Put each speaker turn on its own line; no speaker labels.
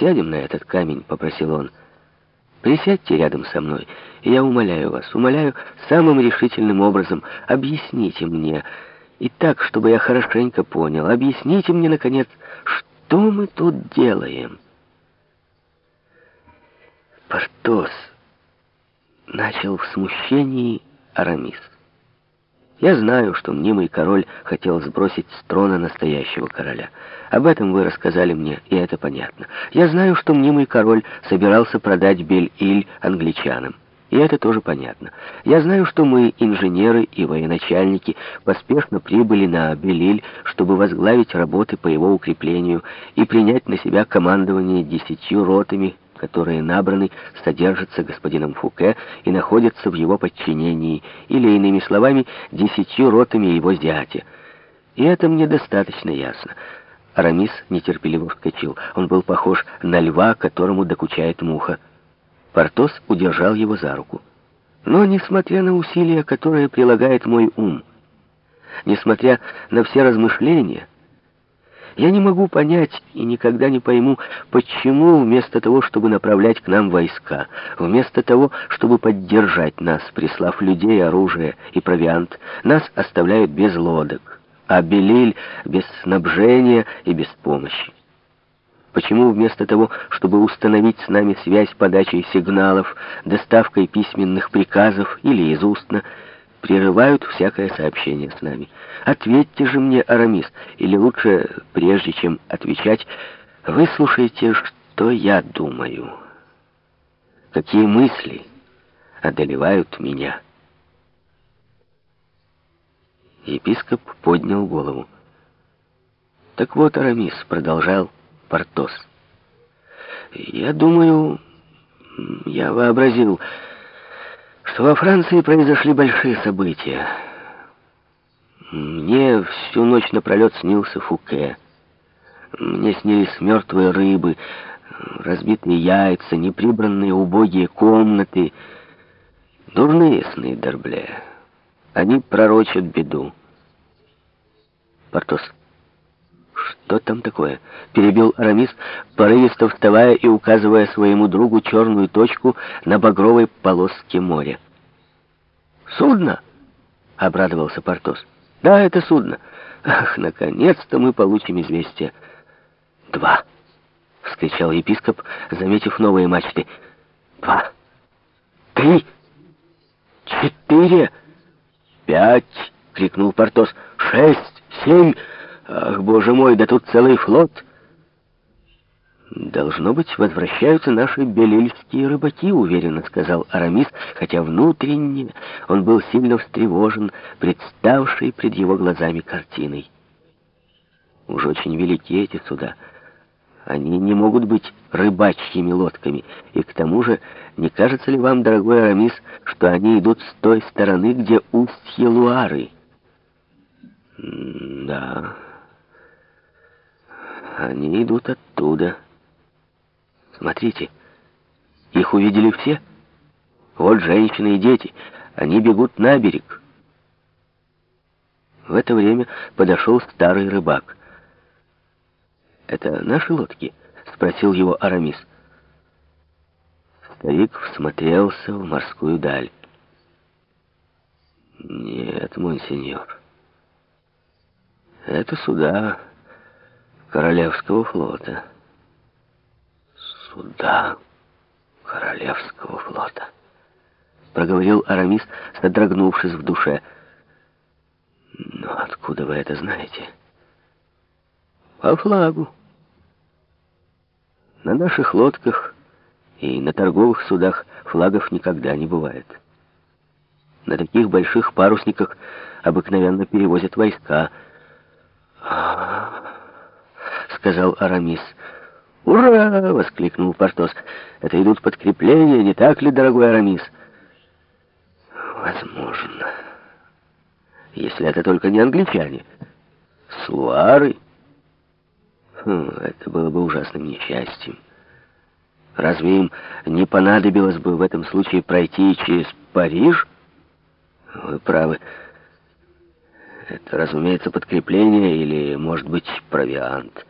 «Сядем на этот камень», — попросил он. «Присядьте рядом со мной, и я умоляю вас, умоляю самым решительным образом, объясните мне, и так, чтобы я хорошенько понял, объясните мне, наконец, что мы тут делаем?» «Портос», — начал в смущении Арамис. Я знаю, что мнимый король хотел сбросить с трона настоящего короля. Об этом вы рассказали мне, и это понятно. Я знаю, что мнимый король собирался продать Бель-Иль англичанам. И это тоже понятно. Я знаю, что мы, инженеры и военачальники, поспешно прибыли на Белиль, чтобы возглавить работы по его укреплению и принять на себя командование десятью ротами, которые набраны, содержатся господином Фуке и находятся в его подчинении, или, иными словами, десятью ротами его зятя. И это мне достаточно ясно. Арамис нетерпеливо вскочил. Он был похож на льва, которому докучает муха. Портос удержал его за руку. Но, несмотря на усилия, которые прилагает мой ум, несмотря на все размышления, я не могу понять и никогда не пойму, почему вместо того, чтобы направлять к нам войска, вместо того, чтобы поддержать нас, прислав людей, оружие и провиант, нас оставляют без лодок, а Белиль без снабжения и без помощи. Почему вместо того, чтобы установить с нами связь подачей сигналов, доставкой письменных приказов или из устно, прерывают всякое сообщение с нами. Ответьте же мне, Арамис, или лучше, прежде чем отвечать, выслушайте, что я думаю. Какие мысли одолевают меня. Епископ поднял голову. Так вот, Арамис, продолжал Портос. Я думаю, я вообразил во Франции произошли большие события. Мне всю ночь напролет снился Фуке. Мне снились мертвые рыбы, разбитые яйца, неприбранные убогие комнаты. Дурные сны, Дербле. Они пророчат беду. Портос. «Что там такое?» — перебил Арамис, порывисто вставая и указывая своему другу черную точку на багровой полоске моря. «Судно!» — обрадовался Портос. «Да, это судно. Ах, наконец-то мы получим известие». «Два!» — вскричал епископ, заметив новые мачты. «Два! Три! Четыре! Пять!» — крикнул Портос. «Шесть! Семь!» Ах, боже мой, да тут целый флот. «Должно быть, возвращаются наши белильские рыбаки», — уверенно сказал Арамис, хотя внутренне он был сильно встревожен, представшей пред его глазами картиной. Уж очень велики эти суда. Они не могут быть рыбачьими лодками. И к тому же, не кажется ли вам, дорогой Арамис, что они идут с той стороны, где устье Луары? «Да», они идут оттуда. Смотрите, их увидели все. Вот женщины и дети. Они бегут на берег. В это время подошел старый рыбак. «Это наши лодки?» — спросил его Арамис. Старик всмотрелся в морскую даль. «Нет, монсеньор, это суда Королевского флота. Суда Королевского флота. Проговорил Арамис, содрогнувшись в душе. Но откуда вы это знаете? По флагу. На наших лодках и на торговых судах флагов никогда не бывает. На таких больших парусниках обыкновенно перевозят войска. сказал Арамис. «Ура!» — воскликнул Портос. «Это идут подкрепления, не так ли, дорогой Арамис?» «Возможно. Если это только не англичане. Слуары. Хм, это было бы ужасным несчастьем. Разве им не понадобилось бы в этом случае пройти через Париж? Вы правы. Это, разумеется, подкрепление или, может быть, провиант».